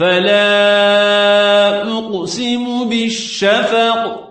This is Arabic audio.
فلا أقسم بالشفق.